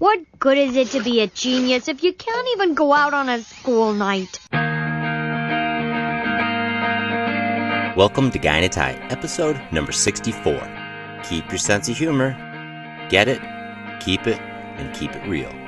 What good is it to be a genius if you can't even go out on a school night? Welcome to Tie, episode number 64. Keep your sense of humor, get it, keep it, and keep it real.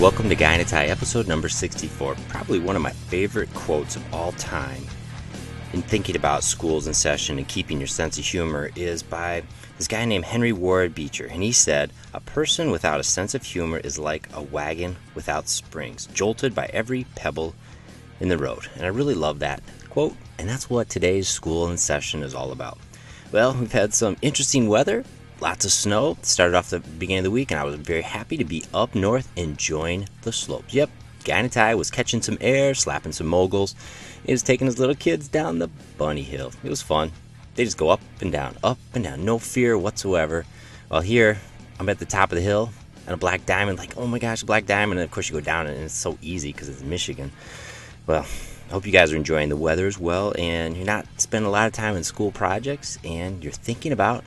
Welcome to Guy in a Tie, episode number 64. Probably one of my favorite quotes of all time in thinking about schools in session and keeping your sense of humor is by this guy named Henry Ward Beecher. And he said, A person without a sense of humor is like a wagon without springs, jolted by every pebble in the road. And I really love that quote, and that's what today's school in session is all about. Well, we've had some interesting weather lots of snow. Started off the beginning of the week, and I was very happy to be up north enjoying the slopes. Yep, Guy in a Tie was catching some air, slapping some moguls. He was taking his little kids down the bunny hill. It was fun. They just go up and down, up and down, no fear whatsoever. While here, I'm at the top of the hill, and a black diamond, like, oh my gosh, a black diamond. And of course, you go down, and it's so easy because it's Michigan. Well, I hope you guys are enjoying the weather as well, and you're not spending a lot of time in school projects, and you're thinking about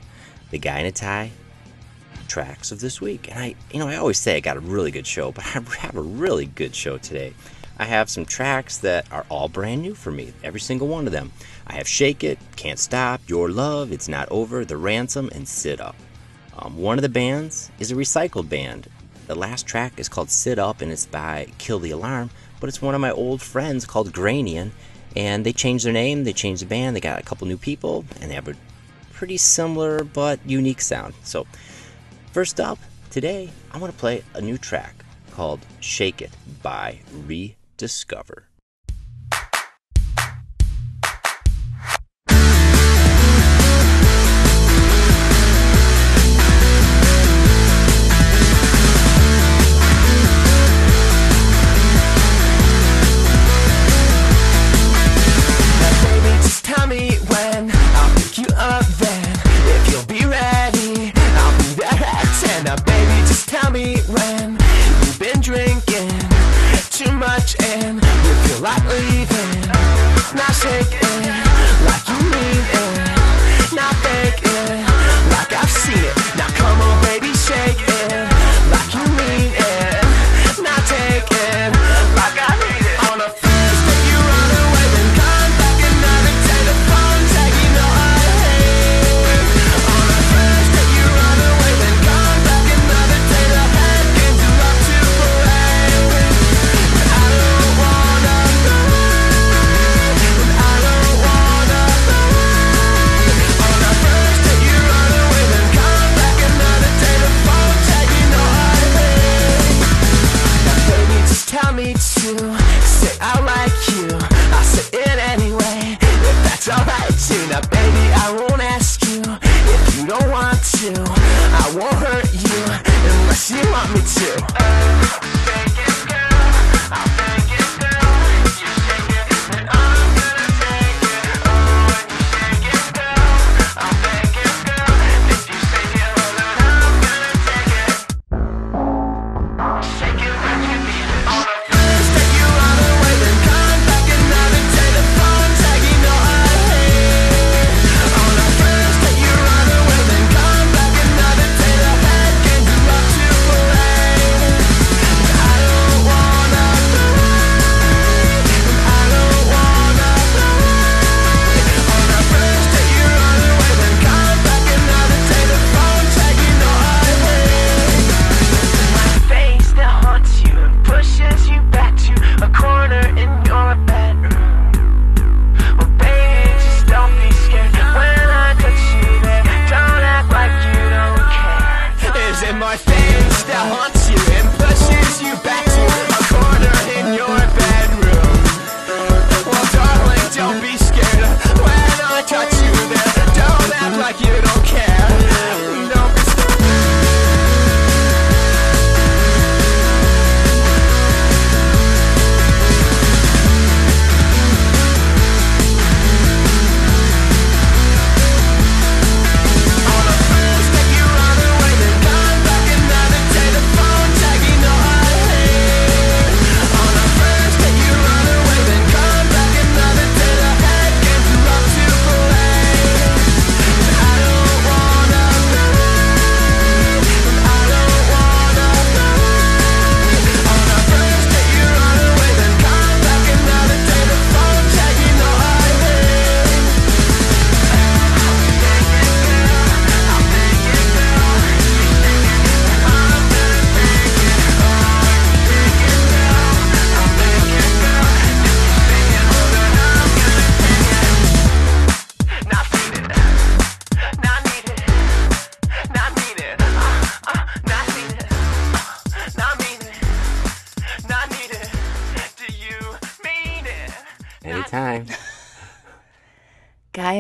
the Guy in a Tie tracks of this week. And I, you know, I always say I got a really good show, but I have a really good show today. I have some tracks that are all brand new for me, every single one of them. I have Shake It, Can't Stop, Your Love, It's Not Over, The Ransom, and Sit Up. Um, one of the bands is a recycled band. The last track is called Sit Up and it's by Kill the Alarm, but it's one of my old friends called Granian. And they changed their name, they changed the band, they got a couple new people, and they have a pretty similar but unique sound. So, first up, today I want to play a new track called Shake It by Rediscover.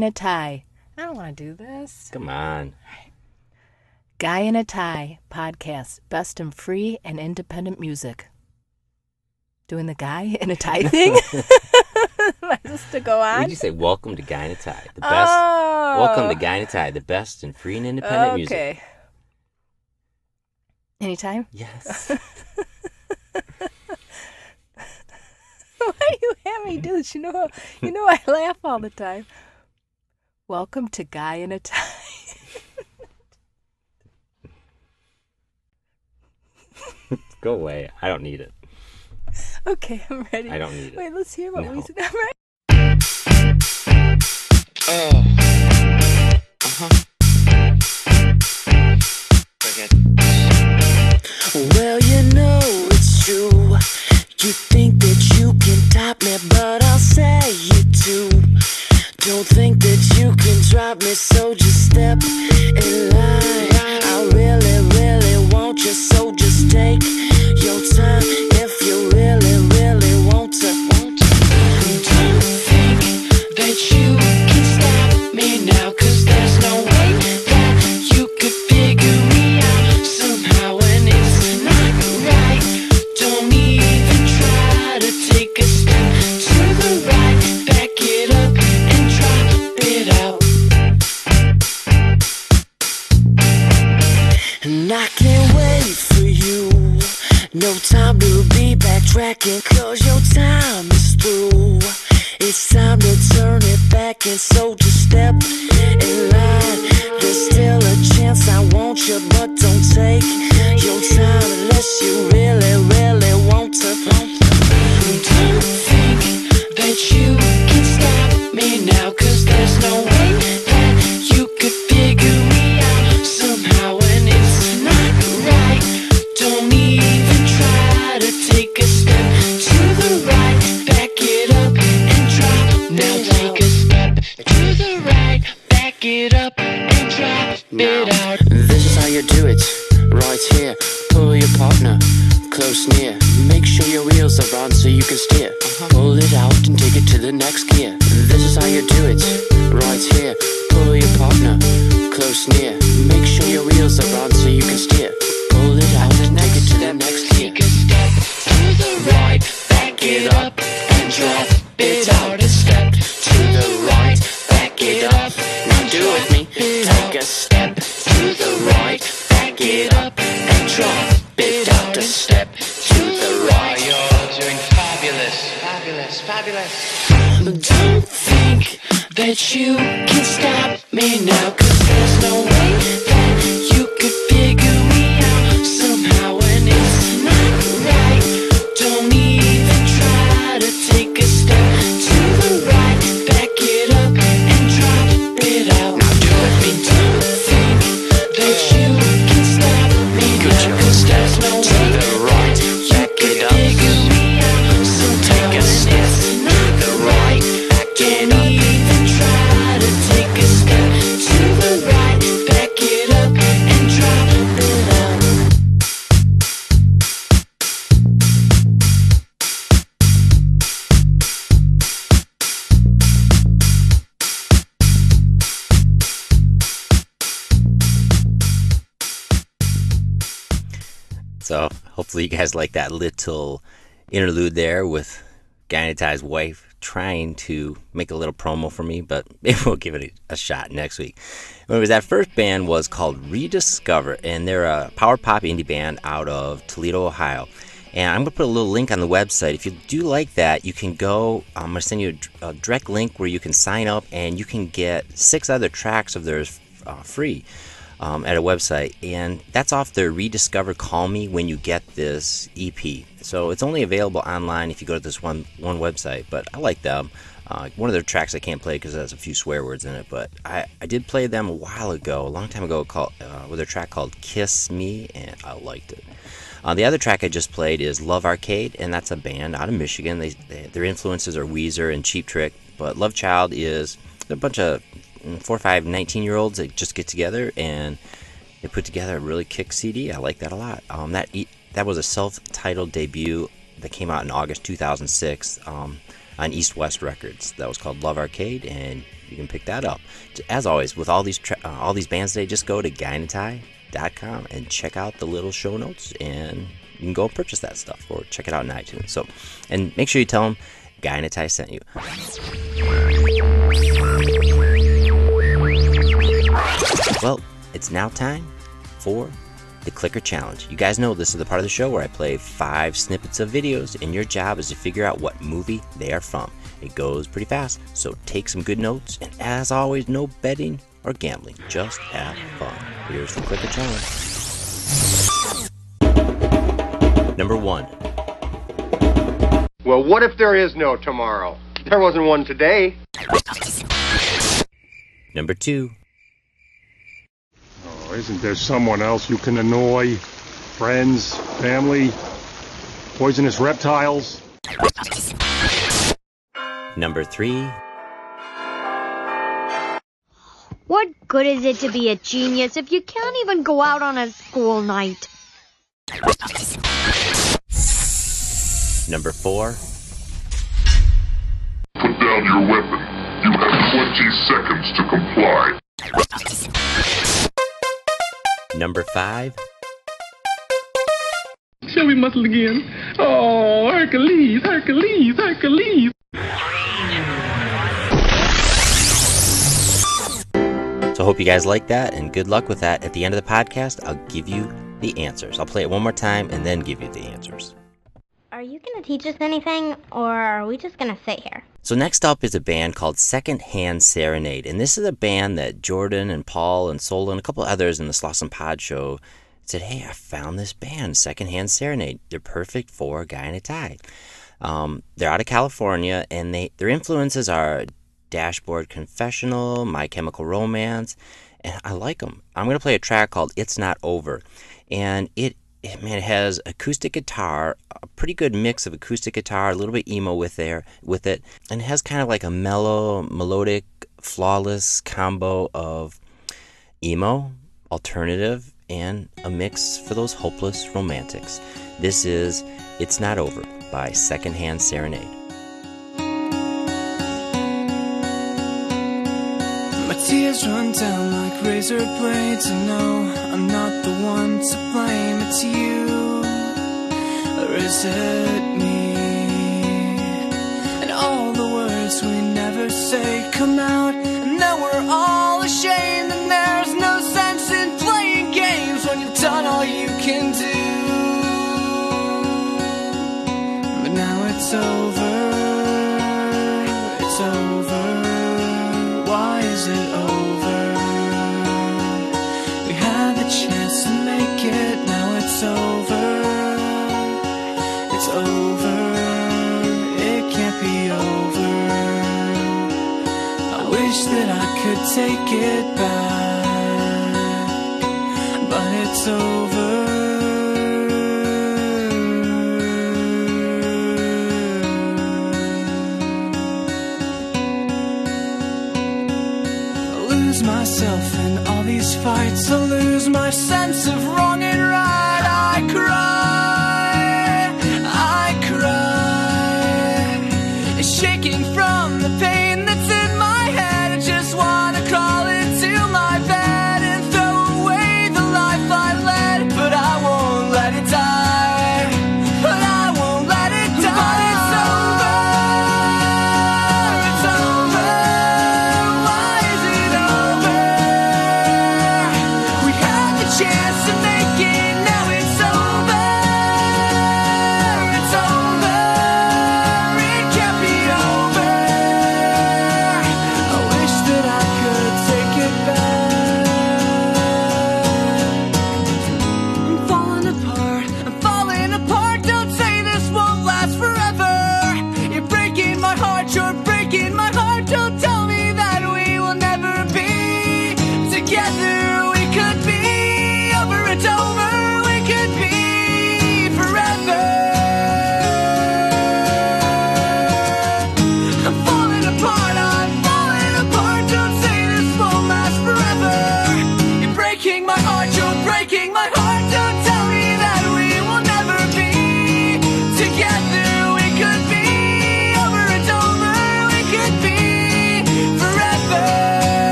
In a tie. I don't want to do this. Come on. Guy in a Tie podcast, best in free and independent music. Doing the guy in a tie thing? Am I supposed to go on? Would you say welcome to Guy in a Tie, the best? Oh. Welcome to Guy in a Tie, the best in free and independent music. Okay. Anytime? Yes. Why do you have me do this? You know, you know I laugh all the time. Welcome to Guy in a Tie. Go away. I don't need it. Okay, I'm ready. I don't need it. Wait, let's hear what we No. said. I'm ready. Oh. Hopefully you guys like that little interlude there with in wife trying to make a little promo for me, but maybe we'll give it a, a shot next week. Anyways, that first band was called Rediscover, and they're a power pop indie band out of Toledo, Ohio. And I'm going to put a little link on the website. If you do like that, you can go. I'm going to send you a, direct link where you can sign up and you can get six other tracks of theirs uh, free um, at a website, and that's off their Rediscover Call Me when you get this EP. So it's only available online if you go to this one one website. But I like them. Uh, one of their tracks I can't play because it has a few swear words in it, but I, I did play them a while ago, a long time ago, called uh, with a track called "Kiss Me," and I liked it. Uh, the other track I just played is Love Arcade, and that's a band out of Michigan. They, they, their influences are Weezer and Cheap Trick, but Love Child is a bunch of four, five, 19 year olds that just get together and they put together a really kick CD. I like that a lot. Um, that that was a self-titled debut that came out in August 2006. Um, on East West Records. That was called Love Arcade, and you can pick that up. As always, with all these tra- uh, all these bands today, just go to guyinatie.com and check out the little show notes, and you can go purchase that stuff or check it out in iTunes. So, and make sure you tell them Tie sent you. Well, it's now time for the Clicker Challenge. You guys know this is the part of the show where I play five snippets of videos, and your job is to figure out what movie they are from. It goes pretty fast, so take some good notes, and as always, no betting or gambling, just have fun. Here's the Clicker Challenge. Number one. Well, what if there is no tomorrow? There wasn't one today. Number two. Isn't there someone else you can annoy? Friends, family, poisonous reptiles? Number three. What good is it to be a genius if you can't even go out on a school night? Number four. Five. Show me muscle again. Oh, Hercules, Hercules, Hercules. So hope you guys like that and good luck with that. At the end of the podcast, I'll give you the answers. I'll play it one more time and then give you the answers. Are you going to teach us anything, or are we just going to sit here? So next up is a band called Secondhand Serenade, and this is a band that Jordan and Paul and Sol and a couple others in the Sloss Pod show said, "Hey, I found this band, Secondhand Serenade. They're perfect for a guy in a tie." Um, they're out of California, and they their influences are Dashboard Confessional, My Chemical Romance, and I like them. I'm gonna play a track called "It's Not Over," and it it, man, has acoustic guitar, a pretty good mix of acoustic guitar, a little bit emo with there with it, and it has kind of like a mellow, melodic, flawless combo of emo, alternative, and a mix for those hopeless romantics. This is "It's Not Over" by Secondhand Serenade. Tears run down like razor blades. I know I'm not the one to blame. It's you, or is it me? And all the words we never say come out, and now we're all ashamed. Take it back,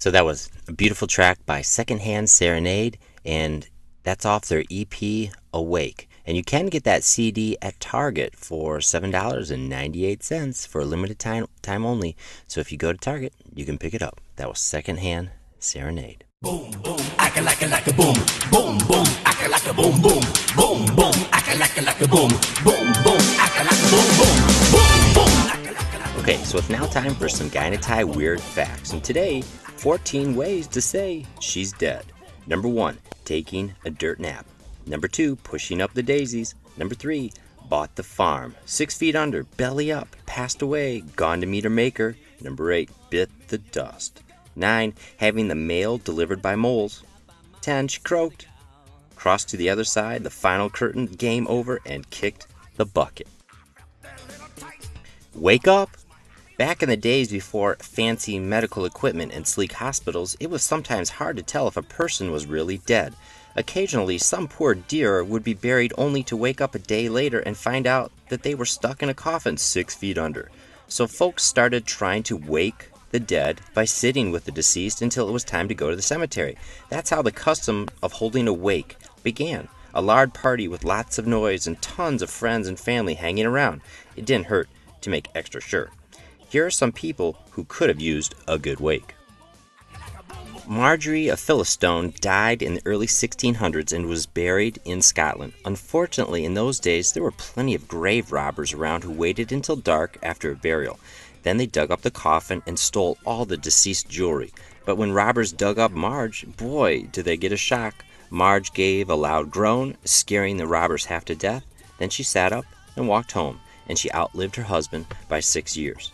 So that was a beautiful track by Secondhand Serenade, and that's off their EP Awake. And you can get that CD at Target for $7.98 for a limited time, time only. So if you go to Target, you can pick it up. That was Secondhand Serenade. Boom, boom, acca like a like a boom, boom, boom, acca like a boom, boom, boom, boom, acca like a like a boom, boom, boom, acca like a boom, boom, boom, boom. Okay, so it's now time for some Tie weird facts. And today, 14 ways to say she's dead. Number one, taking a dirt nap. Number two, pushing up the daisies. Number three, bought the farm. Six feet under, belly up, passed away, gone to meet her maker. Number eight, bit the dust. Nine, having the mail delivered by moles. Ten, she croaked. Crossed to the other side, the final curtain, game over, and kicked the bucket. Wake up! Back in the days before fancy medical equipment and sleek hospitals, it was sometimes hard to tell if a person was really dead. Occasionally, some poor dear would be buried only to wake up a day later and find out that they were stuck in a coffin six feet under. So folks started trying to wake the dead by sitting with the deceased until it was time to go to the cemetery. That's how the custom of holding a wake began. A large party with lots of noise and tons of friends and family hanging around. It didn't hurt to make extra sure. Here are some people who could have used a good wake. Marjorie of Elphinstone died in the early 1600s and was buried in Scotland. Unfortunately, in those days, there were plenty of grave robbers around who waited until dark after a burial. Then they dug up the coffin and stole all the deceased jewelry. But when robbers dug up Marge, boy, did they get a shock. Marge gave a loud groan, scaring the robbers half to death. Then she sat up and walked home, and she outlived her husband by six years.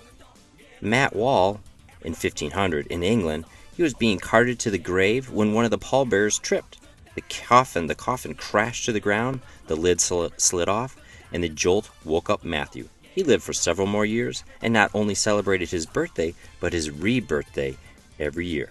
Matt Wall, in 1500, in England, he was being carted to the grave when one of the pallbearers tripped. The coffin, the coffin crashed to the ground, the lid slid off, and the jolt woke up Matthew. He lived for several more years and not only celebrated his birthday, but his re-birthday every year.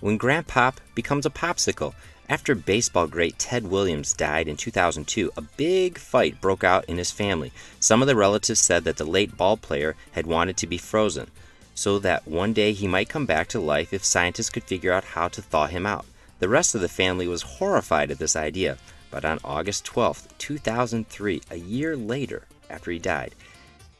When Grandpop becomes a popsicle, after baseball great Ted Williams died in 2002, a big fight broke out in his family. Some of the relatives said that the late ball player had wanted to be frozen, so that one day he might come back to life if scientists could figure out how to thaw him out. The rest of the family was horrified at this idea, but on August 12, 2003, a year later after he died,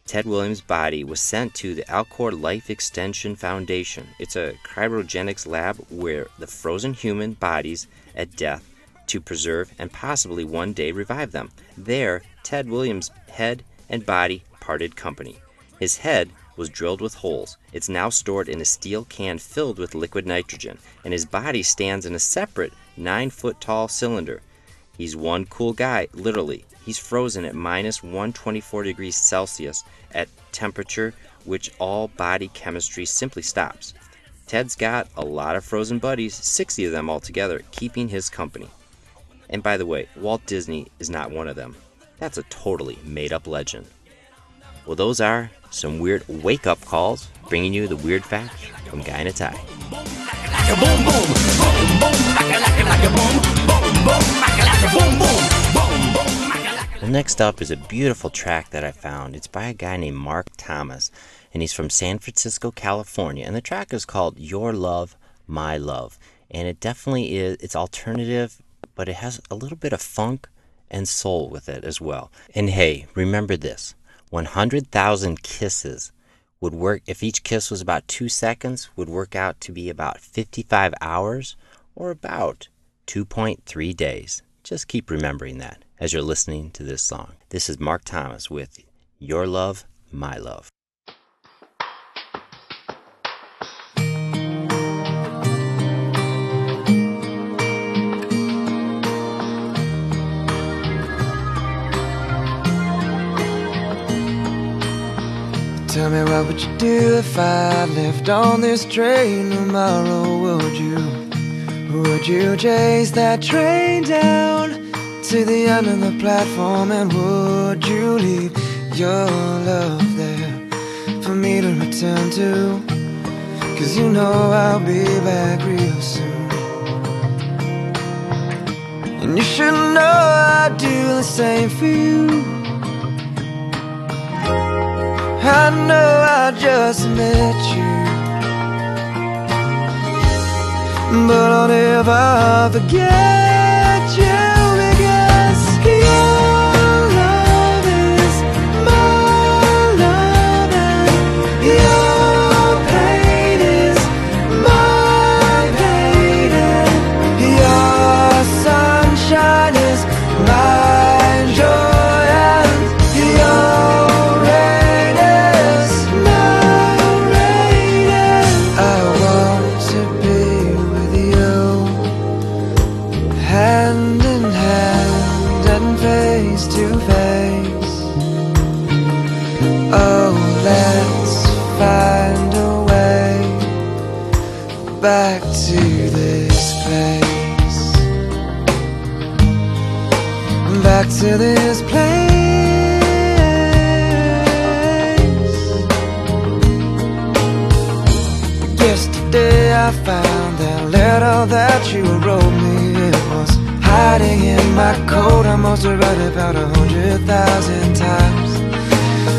Ted Williams' body was sent to the Alcor Life Extension Foundation. It's a cryogenics lab where the frozen human bodies at death to preserve and possibly one day revive them. There, Ted Williams' head and body parted company. His head was drilled with holes. It's now stored in a steel can filled with liquid nitrogen, and his body stands in a separate nine foot tall cylinder. He's one cool guy, literally. He's frozen at minus 124 degrees Celsius at temperature which all body chemistry simply stops. Ted's got a lot of frozen buddies, 60 of them altogether, keeping his company. And by the way, Walt Disney is not one of them. That's a totally made up legend. Well, those are some weird wake up calls, bringing you the weird facts from Guy in a Tie. Well, next up is a beautiful track that I found. It's by a guy named Mark Thomas, and he's from San Francisco, California. And the track is called Your Love, My Love. And it definitely is, it's alternative, but it has a little bit of funk and soul with it as well. And hey, remember this 100,000 kisses would work, if each kiss was about two seconds, would work out to be about 55 hours or about 2.3 days. Just keep remembering that as you're listening to this song. This is Mark Thomas with Your Love, My Love. Tell me what would you do if I left on this train tomorrow? Would you, would you chase that train down? To the end of the platform and would you leave your love there for me to return to? Cause you know I'll be back real soon. And you should know I'd do the same for you. I know I just met you. but I'll never forget read it about a hundred thousand times.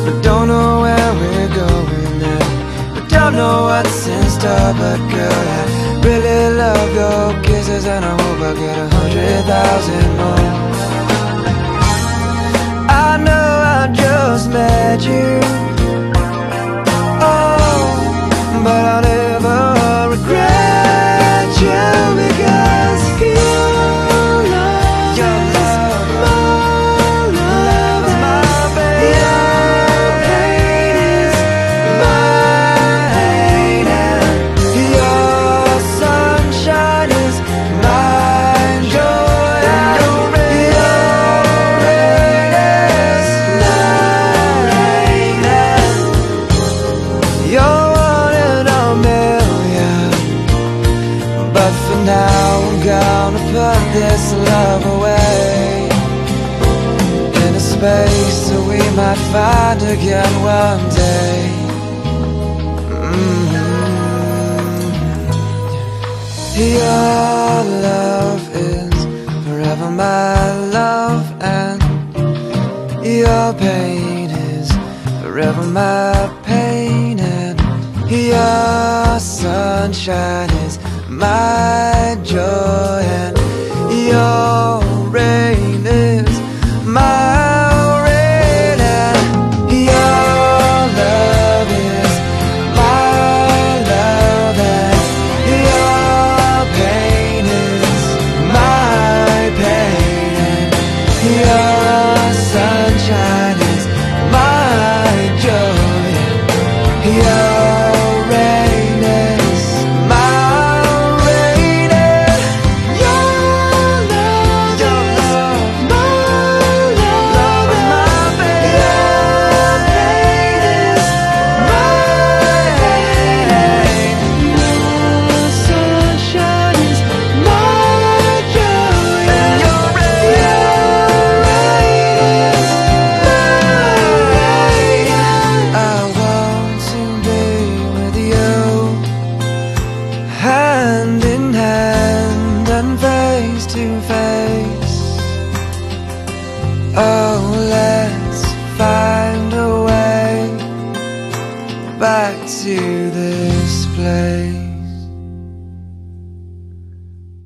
But don't know where we're going now. I don't know what's in store But girl, I really love your kisses And I hope I get a hundred thousand more. I know I just met you. Oh, but I'll never regret you find again one day. Mhm. Your love is forever my love, and your pain is forever my pain, and your sunshine is my joy, and your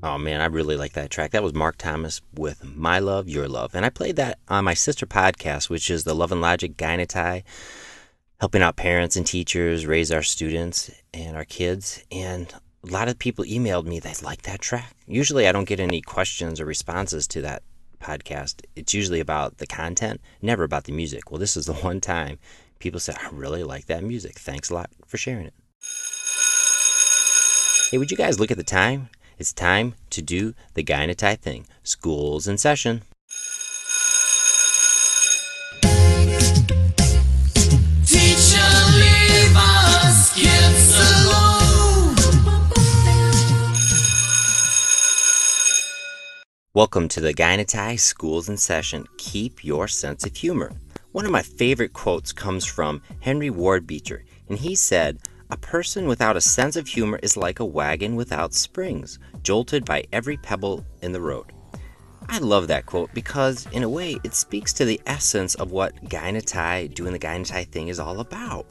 Oh man, I really like that track. That was Mark Thomas with My Love, Your Love. And I played that on my sister podcast, which is the Love and Logic in helping out parents and teachers raise our students and our kids. And a lot of people emailed me they like that track. Usually I don't get any questions or responses to that podcast. It's usually about the content, never about the music. Well, this is the one time people said, I really like that music. Thanks a lot for sharing it. Hey, would you guys look at the time? It's time to do the in thing. School's in session. Teacher, leave us kids alone. Welcome to the in Schools in Session. Keep your sense of humor. One of my favorite quotes comes from Henry Ward Beecher, and he said, A person without a sense of humor is like a wagon without springs, jolted by every pebble in the road. I love that quote because, in a way, it speaks to the essence of what a doing the a thing, is all about.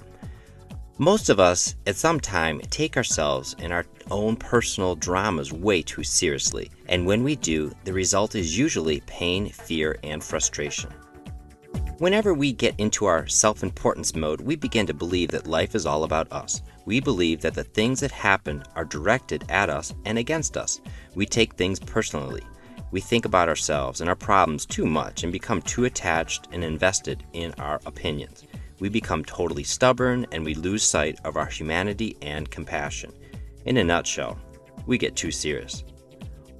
Most of us, at some time, take ourselves and our own personal dramas way too seriously, and when we do, the result is usually pain, fear, and frustration. Whenever we get into our self importance mode, we begin to believe that life is all about us. We believe that the things that happen are directed at us and against us. We take things personally. We think about ourselves and our problems too much and become too attached and invested in our opinions. We become totally stubborn and we lose sight of our humanity and compassion. In a nutshell, we get too serious.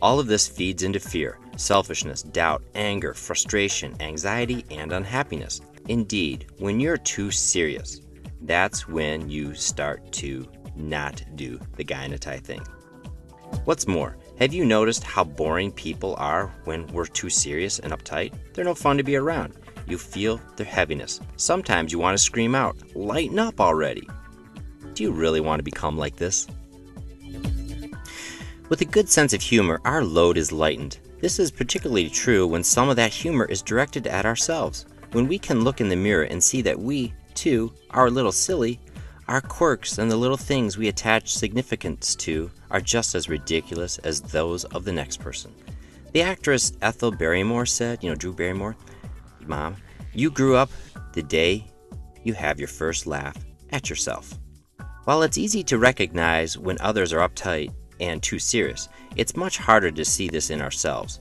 All of this feeds into fear, selfishness, doubt, anger, frustration, anxiety, and unhappiness. Indeed, when you're too serious, that's when you start to not do the guy in a tie thing. What's more, have you noticed how boring people are when we're too serious and uptight? They're no fun to be around. You feel their heaviness. Sometimes you want to scream out, Lighten up already! Do you really want to become like this? With a good sense of humor, our load is lightened. This is particularly true when some of that humor is directed at ourselves. When we can look in the mirror and see that we, too, are a little silly, our quirks and the little things we attach significance to are just as ridiculous as those of the next person. The actress Ethel Barrymore said, you know, Drew Barrymore, Mom, you grew up the day you have your first laugh at yourself. While it's easy to recognize when others are uptight and too serious, it's much harder to see this in ourselves.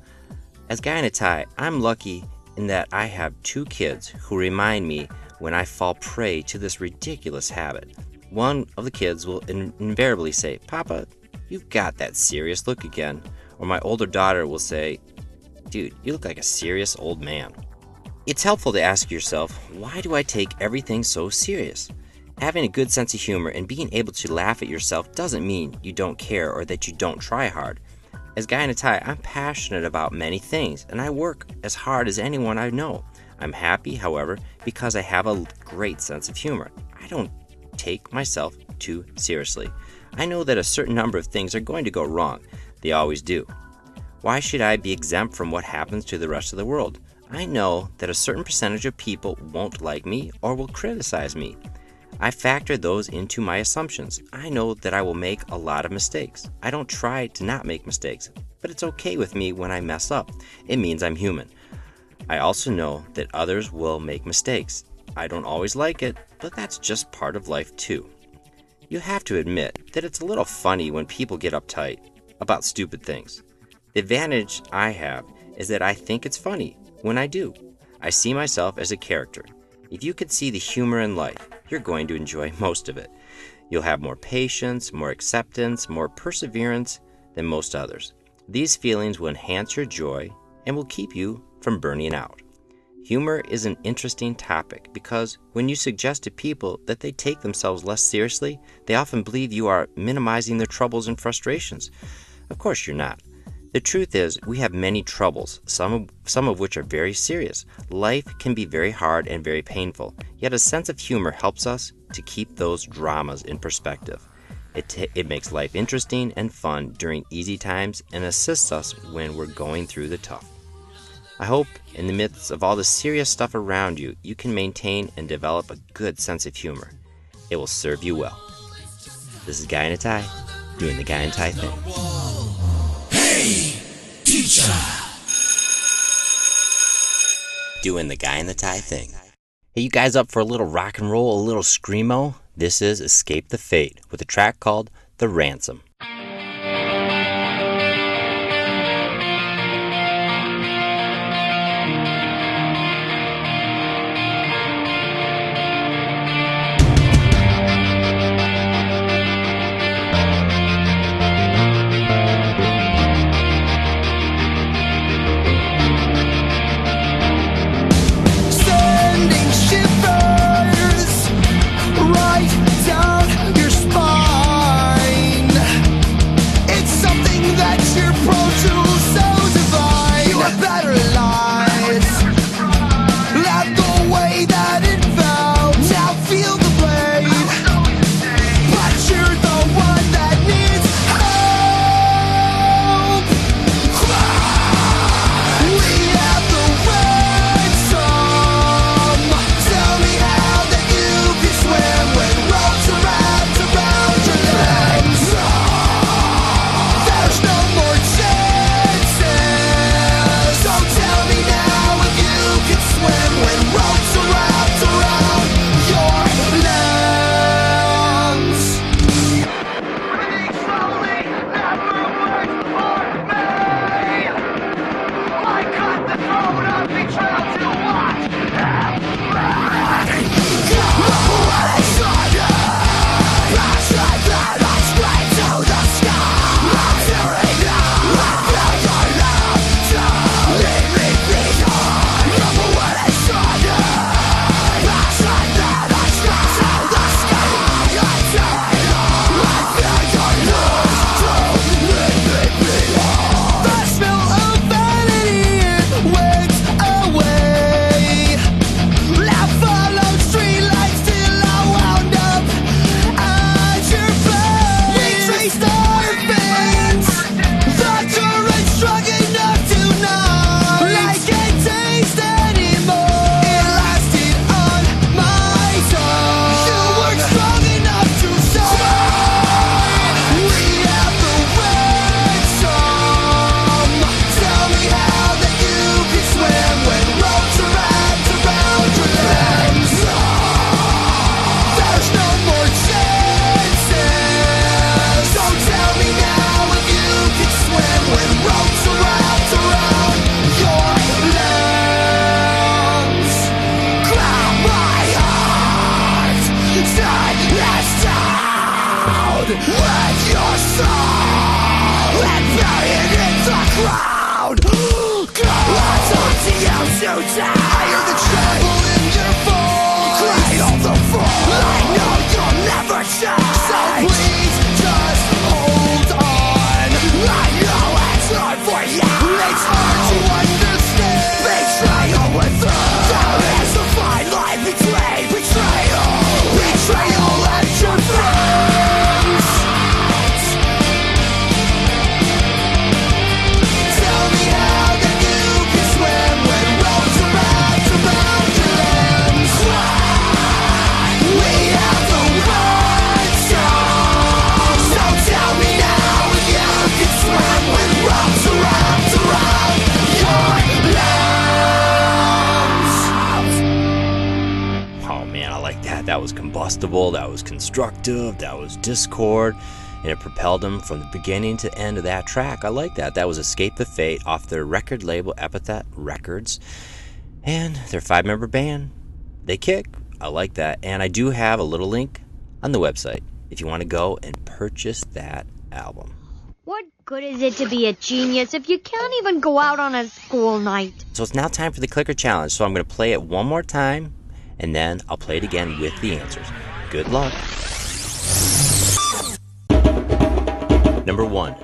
As Guy in a Tie, I'm lucky in that I have two kids who remind me when I fall prey to this ridiculous habit. One of the kids will in- invariably say, Papa, you've got that serious look again. Or my older daughter will say, Dude, you look like a serious old man. It's helpful to ask yourself, why do I take everything so serious? Having a good sense of humor and being able to laugh at yourself doesn't mean you don't care or that you don't try hard. As Guy in a Tie, I'm passionate about many things and I work as hard as anyone I know. I'm happy, however, because I have a great sense of humor. I don't take myself too seriously. I know that a certain number of things are going to go wrong. They always do. Why should I be exempt from what happens to the rest of the world? I know that a certain percentage of people won't like me or will criticize me. I factor those into my assumptions. I know that I will make a lot of mistakes. I don't try to not make mistakes, but it's okay with me when I mess up. It means I'm human. I also know that others will make mistakes. I don't always like it, but that's just part of life too. You have to admit that it's a little funny when people get uptight about stupid things. The advantage I have is that I think it's funny when I do. I see myself as a character. If you could see the humor in life, you're going to enjoy most of it. You'll have more patience, more acceptance, more perseverance than most others. These feelings will enhance your joy and will keep you from burning out. Humor is an interesting topic because when you suggest to people that they take themselves less seriously, they often believe you are minimizing their troubles and frustrations. Of course, you're not. The truth is, we have many troubles, some of, some of which are very serious. Life can be very hard and very painful, yet a sense of humor helps us to keep those dramas in perspective. It, t- it makes life interesting and fun during easy times and assists us when we're going through the tough. I hope, in the midst of all the serious stuff around you, you can maintain and develop a good sense of humor. It will serve you well. This is Guy in a Tie, doing the Guy in Tie thing. Teacher. Doing the Guy in the Tie thing. Hey, you guys up for a little rock and roll, a little screamo? This is Escape the Fate with a track called The Ransom. That was constructive, that was discord, and it propelled them from the beginning to end of that track. I like that. That was Escape the Fate off their record label Epitaph Records. And their five member band, they kick. I like that. And I do have a little link on the website if you want to go and purchase that album. What good is it to be a genius if you can't even go out on a school night? So it's now time for the clicker challenge. So I'm going to play it one more time and then I'll play it again with the answers. Good luck. Number one.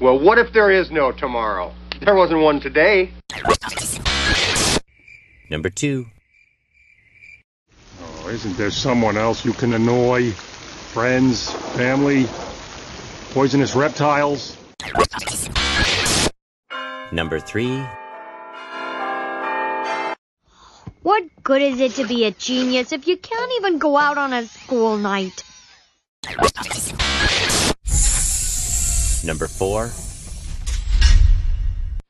Well, what if there is no tomorrow? There wasn't one today. Number two. Oh, isn't there someone else you can annoy? Friends, family, poisonous reptiles? Number three. What good is it to be a genius if you can't even go out on a school night? Number four.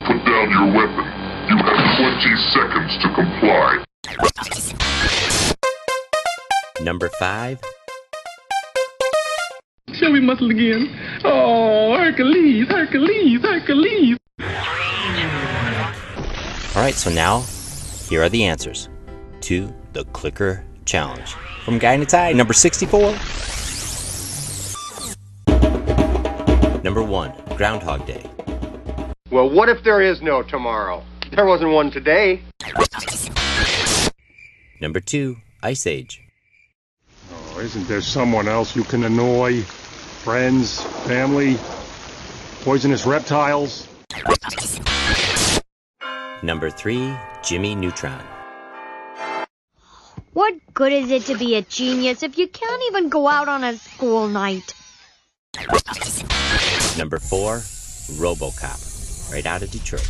Put down your weapon. You have 20 seconds to comply. Number five. Shall we muscle again? Oh, Hercules, Hercules, Hercules. All right, so now here are the answers to the clicker challenge from Guy in a Tie, number 64. Number one, Groundhog Day. Well, what if there is no tomorrow? There wasn't one today. Number two, Ice Age. Oh, isn't there someone else you can annoy? Friends, family, poisonous reptiles? Number three, Jimmy Neutron. What good is it to be a genius if you can't even go out on a school night? Number four, Robocop. Right out of Detroit.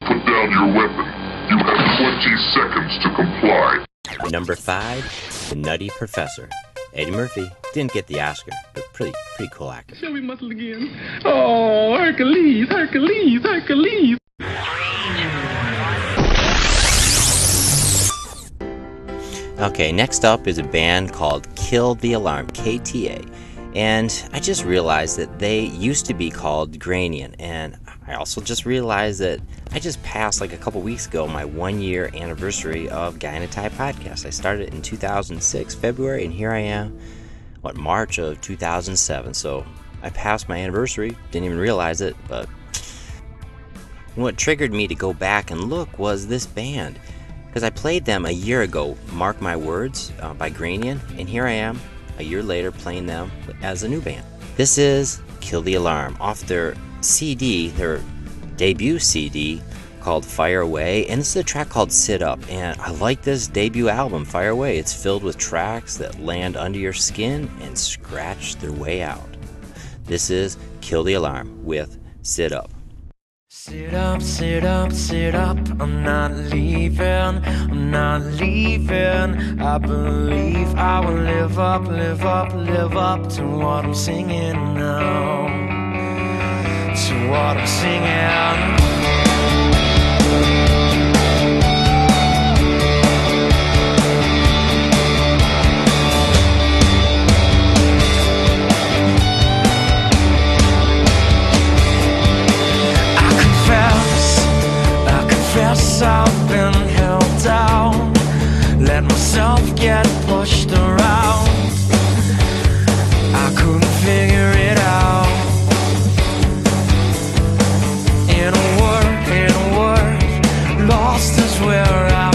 Put down your weapon. You have 20 seconds to comply. Number five, The Nutty Professor. Eddie Murphy didn't get the Oscar, but pretty pretty cool actor. Shall we muscle again? Oh, Hercules, Hercules, Hercules. Okay, next up is a band called Kill the Alarm, KTA. And I just realized that they used to be called Granian. And I also just realized that I just passed, like a couple weeks ago, my one year anniversary of Guy podcast. I started in 2006, February, and here I am, what, March of 2007. So I passed my anniversary, didn't even realize it, but what triggered me to go back and look was this band. Because I played them a year ago, Mark My Words uh, by Granian, and here I am, a year later, playing them as a new band. This is Kill the Alarm off their CD, their debut CD called Fire Away, and this is a track called Sit Up. And I like this debut album, Fire Away. It's filled with tracks that land under your skin and scratch their way out. This is Kill the Alarm with Sit Up. Sit up, sit up, sit up. I'm not leaving, I'm not leaving. I believe I will live up, live up, live up to what I'm singing now. To what I'm singing. I've been held down. Let myself get pushed around. I couldn't figure it out. In a word, in a word Lost is where I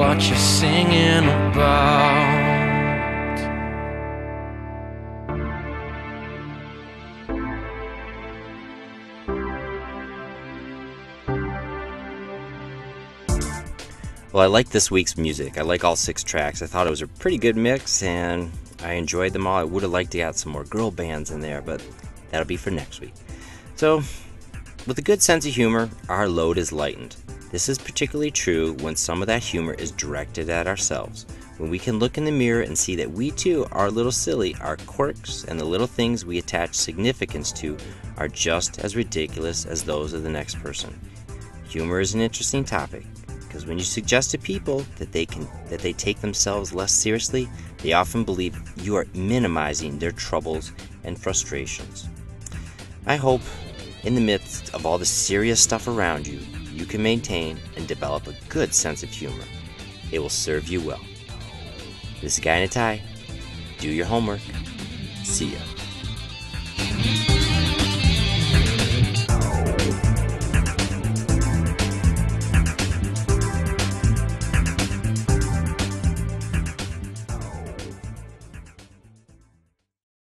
what you're singing about. Well, I like this week's music. I like all six tracks. I thought it was a pretty good mix, and I enjoyed them all. I would have liked to add some more girl bands in there, but that'll be for next week. So, with a good sense of humor, our load is lightened. This is particularly true when some of that humor is directed at ourselves. When we can look in the mirror and see that we too are a little silly, our quirks and the little things we attach significance to are just as ridiculous as those of the next person. Humor is an interesting topic because when you suggest to people that they can that they take themselves less seriously, they often believe you are minimizing their troubles and frustrations. I hope in the midst of all the serious stuff around you, you can maintain and develop a good sense of humor. It will serve you well. This is Guy in a Tie. Do your homework. See ya.